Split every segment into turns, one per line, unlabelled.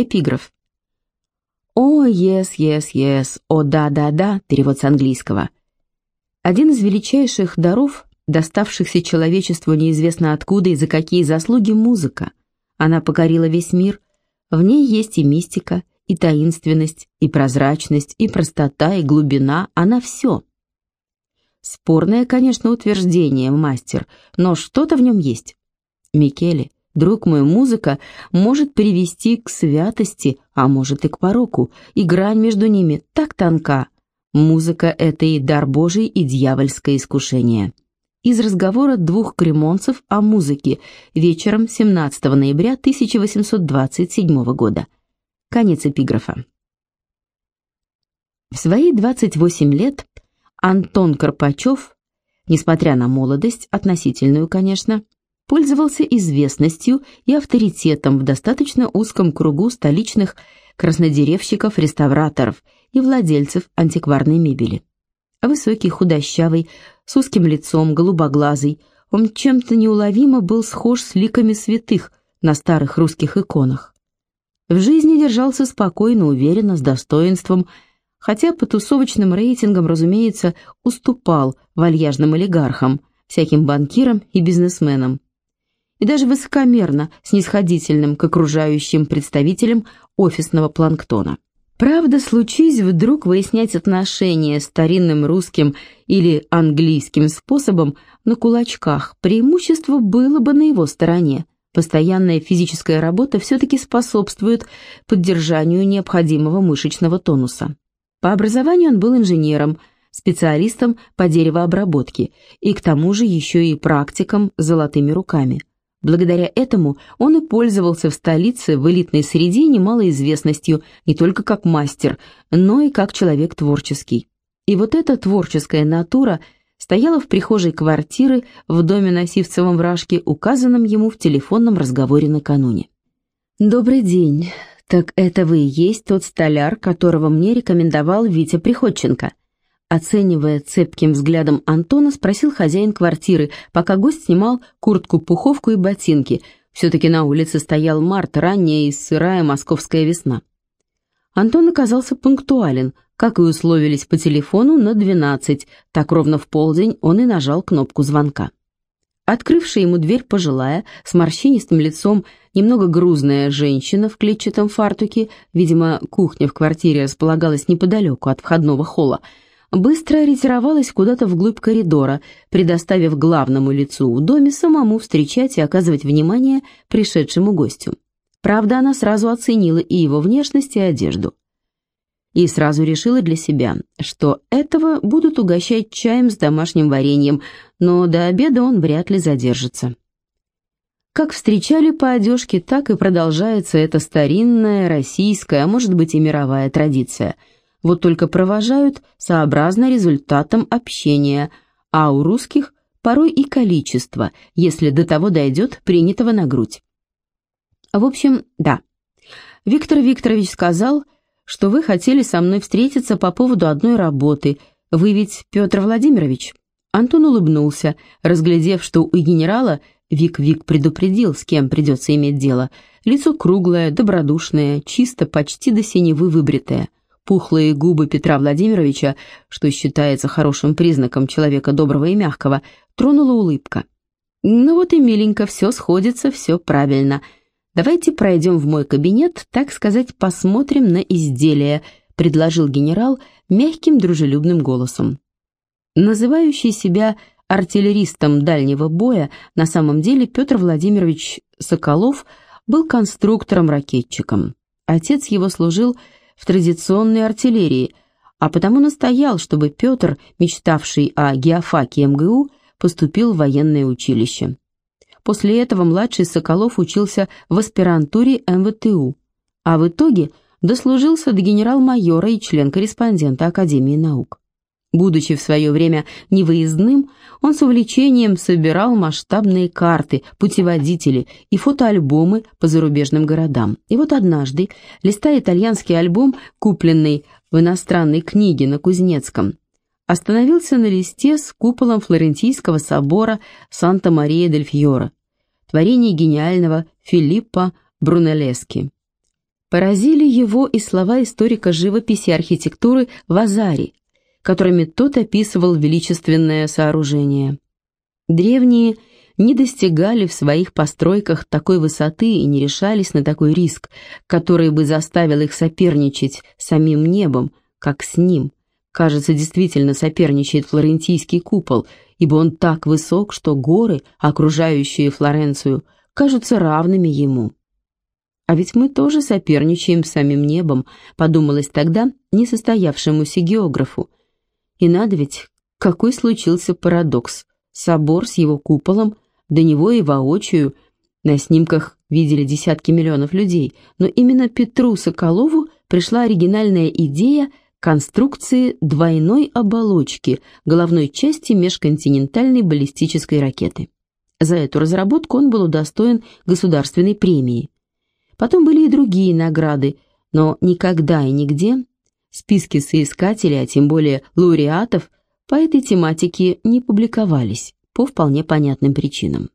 Эпиграф. «О, yes, yes, yes, о, да-да-да», перевод с английского. Один из величайших даров, доставшихся человечеству неизвестно откуда и за какие заслуги, музыка. Она покорила весь мир. В ней есть и мистика, и таинственность, и прозрачность, и простота, и глубина, она все. Спорное, конечно, утверждение, мастер, но что-то в нем есть. Микеле, Друг мой, музыка может привести к святости, а может и к пороку, и грань между ними так тонка. Музыка — это и дар Божий, и дьявольское искушение. Из разговора двух кремонцев о музыке вечером 17 ноября 1827 года. Конец эпиграфа. В свои 28 лет Антон Карпачев, несмотря на молодость, относительную, конечно, пользовался известностью и авторитетом в достаточно узком кругу столичных краснодеревщиков-реставраторов и владельцев антикварной мебели. Высокий, худощавый, с узким лицом, голубоглазый, он чем-то неуловимо был схож с ликами святых на старых русских иконах. В жизни держался спокойно, уверенно, с достоинством, хотя по тусовочным рейтингам, разумеется, уступал вальяжным олигархам, всяким банкирам и бизнесменам и даже высокомерно снисходительным к окружающим представителям офисного планктона. Правда, случись вдруг выяснять отношения старинным русским или английским способом на кулачках, преимущество было бы на его стороне. Постоянная физическая работа все-таки способствует поддержанию необходимого мышечного тонуса. По образованию он был инженером, специалистом по деревообработке и к тому же еще и практиком с золотыми руками. Благодаря этому он и пользовался в столице в элитной среде немалой известностью не только как мастер, но и как человек творческий. И вот эта творческая натура стояла в прихожей квартиры в доме на Сивцевом вражке, указанном ему в телефонном разговоре накануне. «Добрый день. Так это вы и есть тот столяр, которого мне рекомендовал Витя Приходченко?» Оценивая цепким взглядом Антона, спросил хозяин квартиры, пока гость снимал куртку-пуховку и ботинки. Все-таки на улице стоял март, ранняя и сырая московская весна. Антон оказался пунктуален, как и условились по телефону, на 12. Так ровно в полдень он и нажал кнопку звонка. Открывшая ему дверь пожилая, с морщинистым лицом, немного грузная женщина в клетчатом фартуке, видимо, кухня в квартире располагалась неподалеку от входного холла, быстро ретировалась куда-то вглубь коридора, предоставив главному лицу в доме самому встречать и оказывать внимание пришедшему гостю. Правда, она сразу оценила и его внешность, и одежду. И сразу решила для себя, что этого будут угощать чаем с домашним вареньем, но до обеда он вряд ли задержится. Как встречали по одежке, так и продолжается эта старинная российская, а может быть и мировая традиция – вот только провожают сообразно результатам общения, а у русских порой и количество, если до того дойдет принятого на грудь. В общем, да. Виктор Викторович сказал, что вы хотели со мной встретиться по поводу одной работы. Вы ведь Петр Владимирович? Антон улыбнулся, разглядев, что у генерала Вик-Вик предупредил, с кем придется иметь дело. Лицо круглое, добродушное, чисто, почти до синевы выбритое. Пухлые губы Петра Владимировича, что считается хорошим признаком человека доброго и мягкого, тронула улыбка. «Ну вот и миленько, все сходится, все правильно. Давайте пройдем в мой кабинет, так сказать, посмотрим на изделие», предложил генерал мягким дружелюбным голосом. Называющий себя артиллеристом дальнего боя, на самом деле Петр Владимирович Соколов был конструктором-ракетчиком. Отец его служил в традиционной артиллерии, а потому настоял, чтобы Петр, мечтавший о геофаке МГУ, поступил в военное училище. После этого младший Соколов учился в аспирантуре МВТУ, а в итоге дослужился до генерал-майора и член-корреспондента Академии наук. Будучи в свое время невыездным, он с увлечением собирал масштабные карты, путеводители и фотоальбомы по зарубежным городам. И вот однажды, листая итальянский альбом, купленный в иностранной книге на Кузнецком, остановился на листе с куполом Флорентийского собора Санта-Мария-дель-Фьоро, творение гениального Филиппо Брунеллески. Поразили его и слова историка живописи и архитектуры Вазари, которыми тот описывал величественное сооружение. Древние не достигали в своих постройках такой высоты и не решались на такой риск, который бы заставил их соперничать с самим небом, как с ним. Кажется, действительно соперничает флорентийский купол, ибо он так высок, что горы, окружающие Флоренцию, кажутся равными ему. А ведь мы тоже соперничаем с самим небом, подумалось тогда несостоявшемуся географу. И надо ведь, какой случился парадокс. Собор с его куполом, до него и воочию, на снимках видели десятки миллионов людей, но именно Петру Соколову пришла оригинальная идея конструкции двойной оболочки головной части межконтинентальной баллистической ракеты. За эту разработку он был удостоен государственной премии. Потом были и другие награды, но никогда и нигде списки соискателей, а тем более лауреатов, по этой тематике не публиковались по вполне понятным причинам.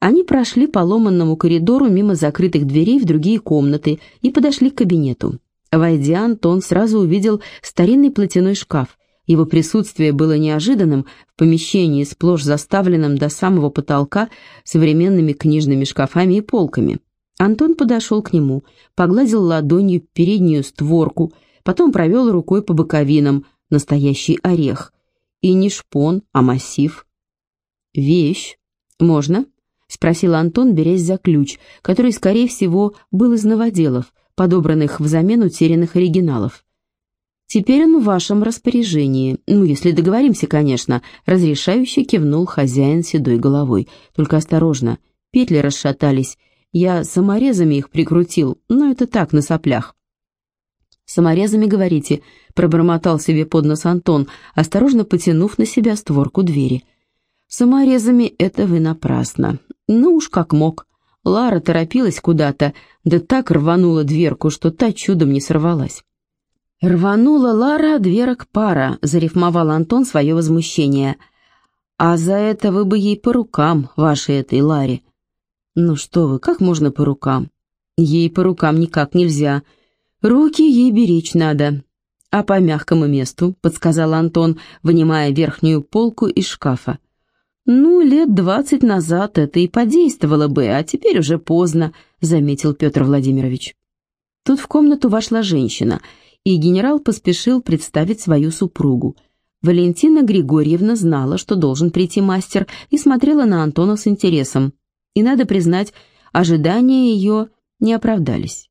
Они прошли по ломанному коридору мимо закрытых дверей в другие комнаты и подошли к кабинету. Войдя, Антон сразу увидел старинный платяной шкаф. Его присутствие было неожиданным в помещении, сплошь заставленном до самого потолка современными книжными шкафами и полками. Антон подошел к нему, погладил ладонью переднюю створку, потом провел рукой по боковинам, настоящий орех. И не шпон, а массив. «Вещь. Можно?» — спросил Антон, берясь за ключ, который, скорее всего, был из новоделов, подобранных взамен утерянных оригиналов. «Теперь он в вашем распоряжении. Ну, если договоримся, конечно», — разрешающе кивнул хозяин седой головой. «Только осторожно, петли расшатались. Я саморезами их прикрутил, но это так, на соплях». «Саморезами, говорите», — пробормотал себе под нос Антон, осторожно потянув на себя створку двери. «Саморезами это вы напрасно. Ну уж как мог». Лара торопилась куда-то, да так рванула дверку, что та чудом не сорвалась. «Рванула Лара дверок пара», — зарифмовал Антон свое возмущение. «А за это вы бы ей по рукам, вашей этой Ларе». «Ну что вы, как можно по рукам?» «Ей по рукам никак нельзя. Руки ей беречь надо». «А по мягкому месту», — подсказал Антон, вынимая верхнюю полку из шкафа. «Ну, лет двадцать назад это и подействовало бы, а теперь уже поздно», — заметил Петр Владимирович. Тут в комнату вошла женщина — и генерал поспешил представить свою супругу. Валентина Григорьевна знала, что должен прийти мастер, и смотрела на Антона с интересом. И, надо признать, ожидания ее не оправдались.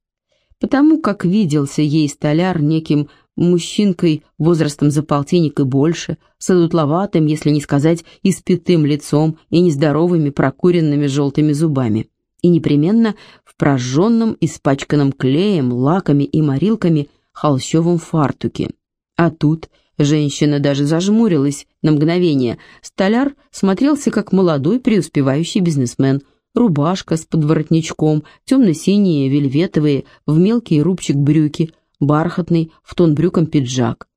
Потому как виделся ей столяр неким мужчинкой возрастом за полтинник и больше, с одутловатым, если не сказать, испитым лицом и нездоровыми прокуренными желтыми зубами. И непременно в прожженном, испачканном клеем, лаками и морилками холщовом фартуке. А тут женщина даже зажмурилась на мгновение. Столяр смотрелся как молодой преуспевающий бизнесмен. Рубашка с подворотничком, темно-синие, вельветовые, в мелкий рубчик брюки, бархатный, в тон брюком пиджак.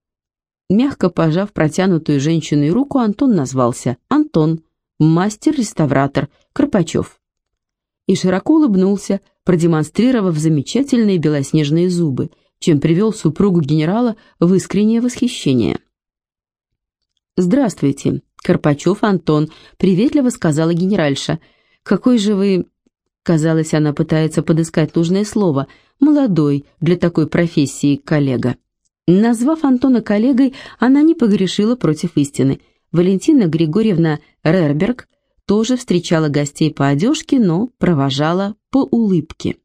Мягко пожав протянутую женщиной руку, Антон назвался Антон, мастер-реставратор, Карпачев. И широко улыбнулся, продемонстрировав замечательные белоснежные зубы, чем привел супругу генерала в искреннее восхищение. «Здравствуйте, Карпачев Антон», — приветливо сказала генеральша. «Какой же вы...» Казалось, она пытается подыскать нужное слово. «Молодой для такой профессии коллега». Назвав Антона коллегой, она не погрешила против истины. Валентина Григорьевна Рерберг тоже встречала гостей по одежке, но провожала по улыбке.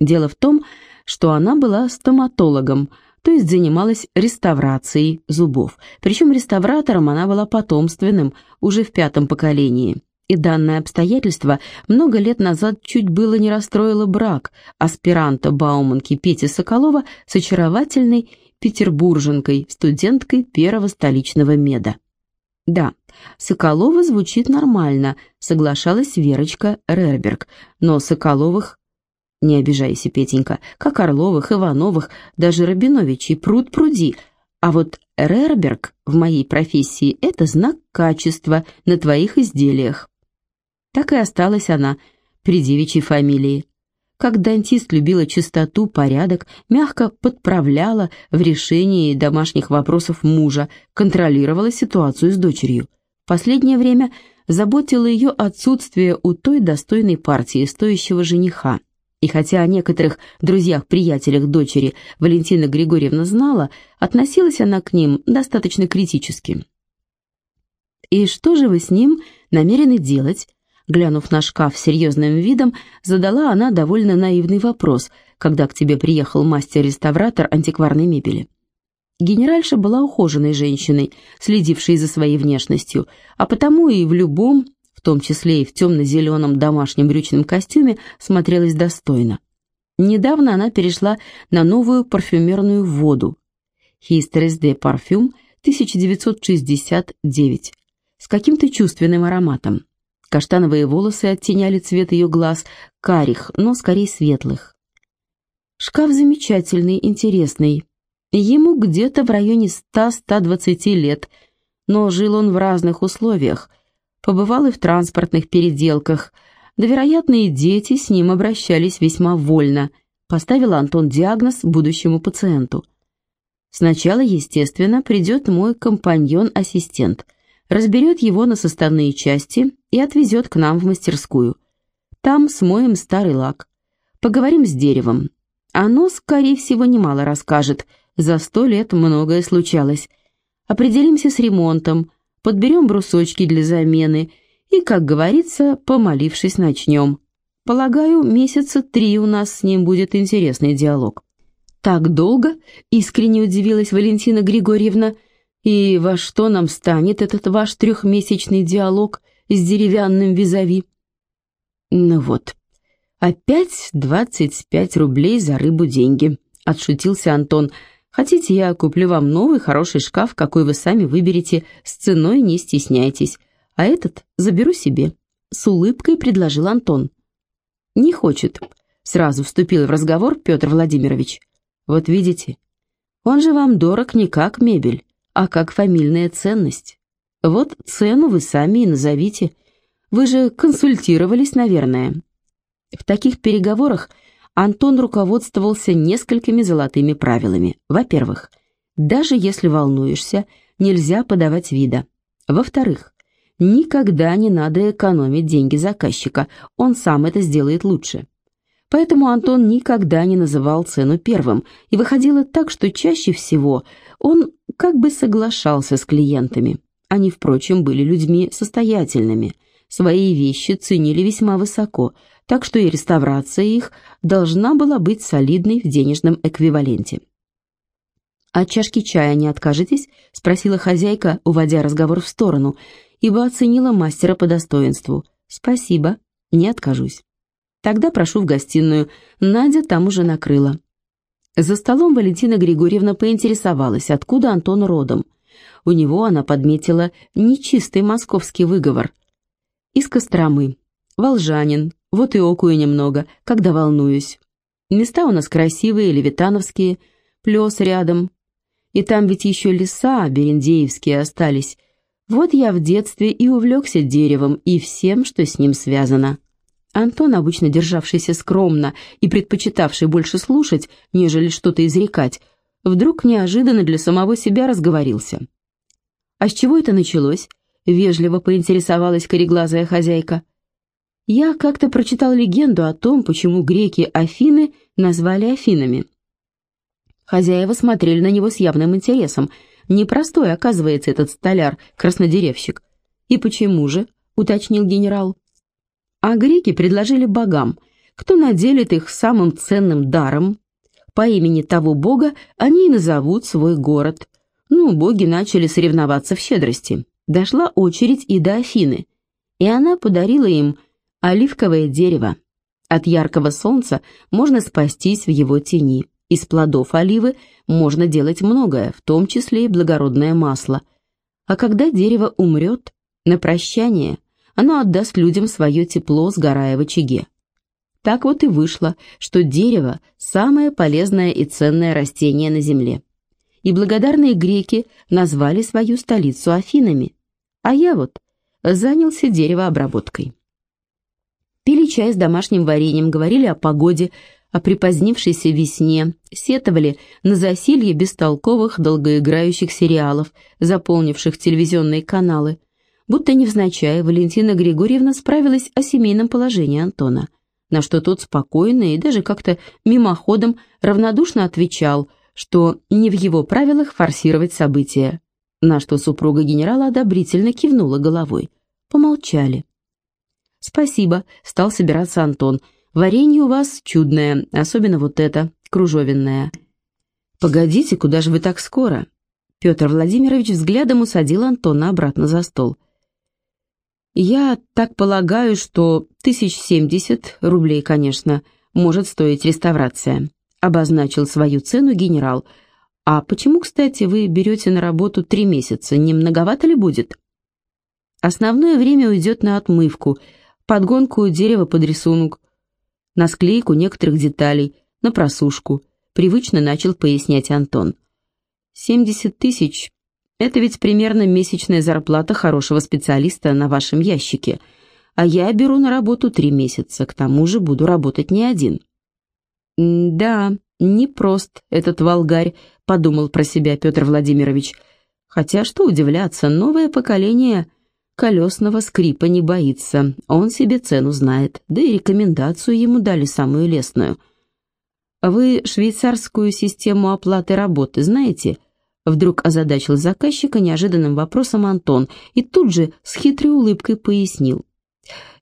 Дело в том, что она была стоматологом, то есть занималась реставрацией зубов. Причем реставратором она была потомственным, уже в пятом поколении. И данное обстоятельство много лет назад чуть было не расстроило брак аспиранта Бауманки Пети Соколова с очаровательной петербурженкой, студенткой первого столичного меда. Да, Соколова звучит нормально, соглашалась Верочка Рерберг, но Соколовых не обижайся, Петенька, как Орловых, Ивановых, даже Рабиновичей, пруд пруди. А вот Рерберг в моей профессии — это знак качества на твоих изделиях. Так и осталась она при девичьей фамилии. как дантист любила чистоту, порядок, мягко подправляла в решении домашних вопросов мужа, контролировала ситуацию с дочерью. Последнее время заботило ее отсутствие у той достойной партии, стоящего жениха. И хотя о некоторых друзьях-приятелях дочери Валентина Григорьевна знала, относилась она к ним достаточно критически. «И что же вы с ним намерены делать?» Глянув на шкаф серьезным видом, задала она довольно наивный вопрос, когда к тебе приехал мастер-реставратор антикварной мебели. Генеральша была ухоженной женщиной, следившей за своей внешностью, а потому и в любом, том числе и в темно-зеленом домашнем брючном костюме, смотрелась достойно. Недавно она перешла на новую парфюмерную воду «Histres de Parfum» 1969 с каким-то чувственным ароматом. Каштановые волосы оттеняли цвет ее глаз, карих, но скорее светлых. Шкаф замечательный, интересный. Ему где-то в районе 100-120 лет, но жил он в разных условиях. Побывал и в транспортных переделках. Да, вероятно, и дети с ним обращались весьма вольно. Поставил Антон диагноз будущему пациенту. Сначала, естественно, придет мой компаньон-ассистент – разберет его на составные части и отвезет к нам в мастерскую. Там смоем старый лак. Поговорим с деревом. Оно, скорее всего, немало расскажет. За сто лет многое случалось. Определимся с ремонтом, подберем брусочки для замены и, как говорится, помолившись, начнем. Полагаю, месяца три у нас с ним будет интересный диалог. «Так долго?» — искренне удивилась Валентина Григорьевна — и во что нам станет этот ваш трехмесячный диалог с деревянным визави? Ну вот, опять двадцать пять рублей за рыбу деньги, отшутился Антон. Хотите, я куплю вам новый хороший шкаф, какой вы сами выберете, с ценой не стесняйтесь, а этот заберу себе. С улыбкой предложил Антон. Не хочет. Сразу вступил в разговор Петр Владимирович. Вот видите, он же вам дорог не как мебель, а как фамильная ценность. Вот цену вы сами и назовите. Вы же консультировались, наверное. В таких переговорах Антон руководствовался несколькими золотыми правилами. Во-первых, даже если волнуешься, нельзя подавать вида. Во-вторых, никогда не надо экономить деньги заказчика, он сам это сделает лучше. Поэтому Антон никогда не называл цену первым, и выходило так, что чаще всего он как бы соглашался с клиентами. Они, впрочем, были людьми состоятельными, свои вещи ценили весьма высоко, так что и реставрация их должна была быть солидной в денежном эквиваленте. «От чашки чая не откажетесь?» — спросила хозяйка, уводя разговор в сторону, ибо оценила мастера по достоинству. «Спасибо, не откажусь». «Тогда прошу в гостиную, Надя там уже накрыла». За столом Валентина Григорьевна поинтересовалась, откуда Антон родом. У него она подметила нечистый московский выговор. Из Костромы. Волжанин. Вот и окую немного, когда волнуюсь. Места у нас красивые, левитановские, плес рядом. И там ведь еще леса берендеевские остались. Вот я в детстве и увлекся деревом и всем, что с ним связано. Антон, обычно державшийся скромно и предпочитавший больше слушать, нежели что-то изрекать, вдруг неожиданно для самого себя разговорился. «А с чего это началось?» — вежливо поинтересовалась кореглазая хозяйка. «Я как-то прочитал легенду о том, почему греки Афины назвали Афинами». Хозяева смотрели на него с явным интересом. Непростой, оказывается, этот столяр-краснодеревщик. «И почему же?» — уточнил генерал. А греки предложили богам, кто наделит их самым ценным даром. По имени того бога они и назовут свой город. Ну, боги начали соревноваться в щедрости. Дошла очередь и до Афины, и она подарила им оливковое дерево. От яркого солнца можно спастись в его тени. Из плодов оливы можно делать многое, в том числе и благородное масло. А когда дерево умрет, на прощание оно отдаст людям свое тепло, сгорая в очаге. Так вот и вышло, что дерево – самое полезное и ценное растение на земле. И благодарные греки назвали свою столицу Афинами. А я вот занялся деревообработкой. Пили чай с домашним вареньем, говорили о погоде, о припозднившейся весне, сетовали на засилье бестолковых долгоиграющих сериалов, заполнивших телевизионные каналы. Будто невзначай Валентина Григорьевна справилась о семейном положении Антона, на что тот спокойно и даже как-то мимоходом равнодушно отвечал, что не в его правилах форсировать события, на что супруга генерала одобрительно кивнула головой. Помолчали. «Спасибо», — стал собираться Антон, — Варенье у вас чудное, особенно вот это, кружовенное. Погодите, куда же вы так скоро? Петр Владимирович взглядом усадил Антона обратно за стол. Я так полагаю, что тысяч семьдесят рублей, конечно, может стоить реставрация. Обозначил свою цену генерал. А почему, кстати, вы берете на работу три месяца? Не многовато ли будет? Основное время уйдет на отмывку, подгонку дерева под рисунок, на склейку некоторых деталей, на просушку, привычно начал пояснять Антон. «Семьдесят тысяч — это ведь примерно месячная зарплата хорошего специалиста на вашем ящике, а я беру на работу три месяца, к тому же буду работать не один». «Да, непрост этот волгарь», — подумал про себя Петр Владимирович. «Хотя что удивляться, новое поколение колесного скрипа не боится, он себе цену знает, да и рекомендацию ему дали самую лестную. «Вы швейцарскую систему оплаты работы знаете?» Вдруг озадачил заказчика неожиданным вопросом Антон и тут же с хитрой улыбкой пояснил.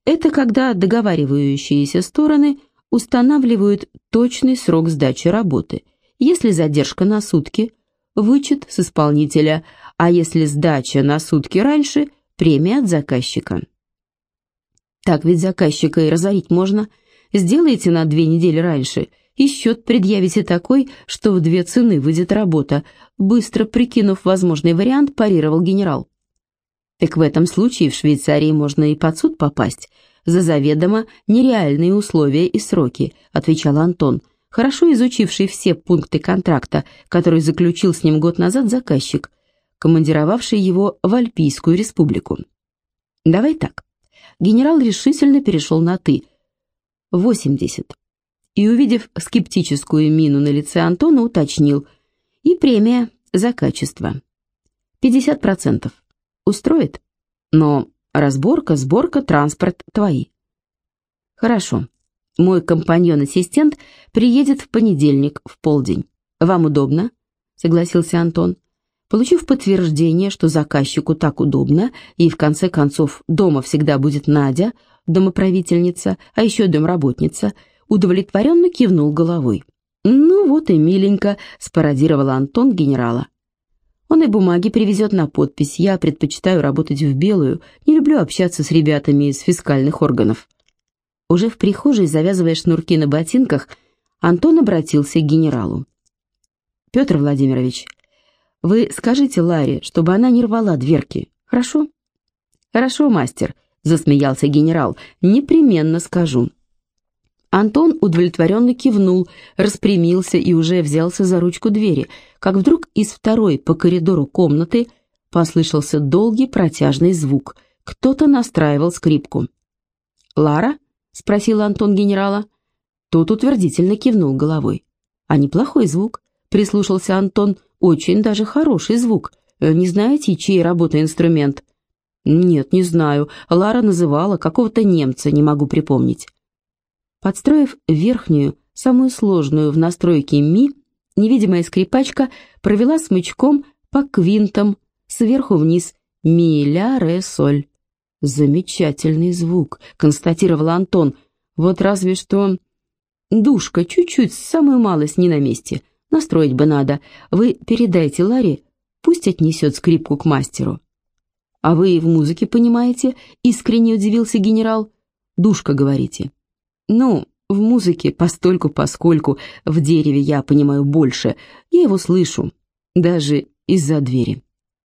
«Это когда договаривающиеся стороны устанавливают точный срок сдачи работы. Если задержка на сутки, вычет с исполнителя, а если сдача на сутки раньше – премия от заказчика. Так ведь заказчика и разорить можно. Сделайте на две недели раньше, и счет предъявите такой, что в две цены выйдет работа, быстро прикинув возможный вариант, парировал генерал. Так в этом случае в Швейцарии можно и под суд попасть за заведомо нереальные условия и сроки, отвечал Антон, хорошо изучивший все пункты контракта, который заключил с ним год назад заказчик, командировавший его в Альпийскую республику. «Давай так». Генерал решительно перешел на «ты». «Восемьдесят». И, увидев скептическую мину на лице Антона, уточнил. «И премия за качество». «Пятьдесят процентов. Устроит? Но разборка, сборка, транспорт твои». «Хорошо. Мой компаньон-ассистент приедет в понедельник в полдень. Вам удобно?» — согласился Антон. Получив подтверждение, что заказчику так удобно, и в конце концов дома всегда будет Надя, домоправительница, а еще домработница, удовлетворенно кивнул головой. «Ну вот и миленько», — спародировал Антон генерала. «Он и бумаги привезет на подпись. Я предпочитаю работать в белую, не люблю общаться с ребятами из фискальных органов». Уже в прихожей, завязывая шнурки на ботинках, Антон обратился к генералу. «Петр Владимирович, вы скажите Ларе, чтобы она не рвала дверки, хорошо?» «Хорошо, мастер», — засмеялся генерал, — «непременно скажу». Антон удовлетворенно кивнул, распрямился и уже взялся за ручку двери, как вдруг из второй по коридору комнаты послышался долгий протяжный звук. Кто-то настраивал скрипку. «Лара?» — спросил Антон генерала. Тот утвердительно кивнул головой. «А неплохой звук», — прислушался Антон, очень даже хороший звук. Э, не знаете, чей работа инструмент?» «Нет, не знаю. Лара называла какого-то немца, не могу припомнить». Подстроив верхнюю, самую сложную в настройке ми, невидимая скрипачка провела смычком по квинтам сверху вниз ми, ля, ре, соль. «Замечательный звук», — констатировал Антон. «Вот разве что душка чуть-чуть, самую малость не на месте». Настроить бы надо. Вы передайте Ларе, пусть отнесет скрипку к мастеру». «А вы в музыке понимаете?» — искренне удивился генерал. «Душка, говорите». «Ну, в музыке постольку-поскольку, в дереве я понимаю больше. Я его слышу, даже из-за двери».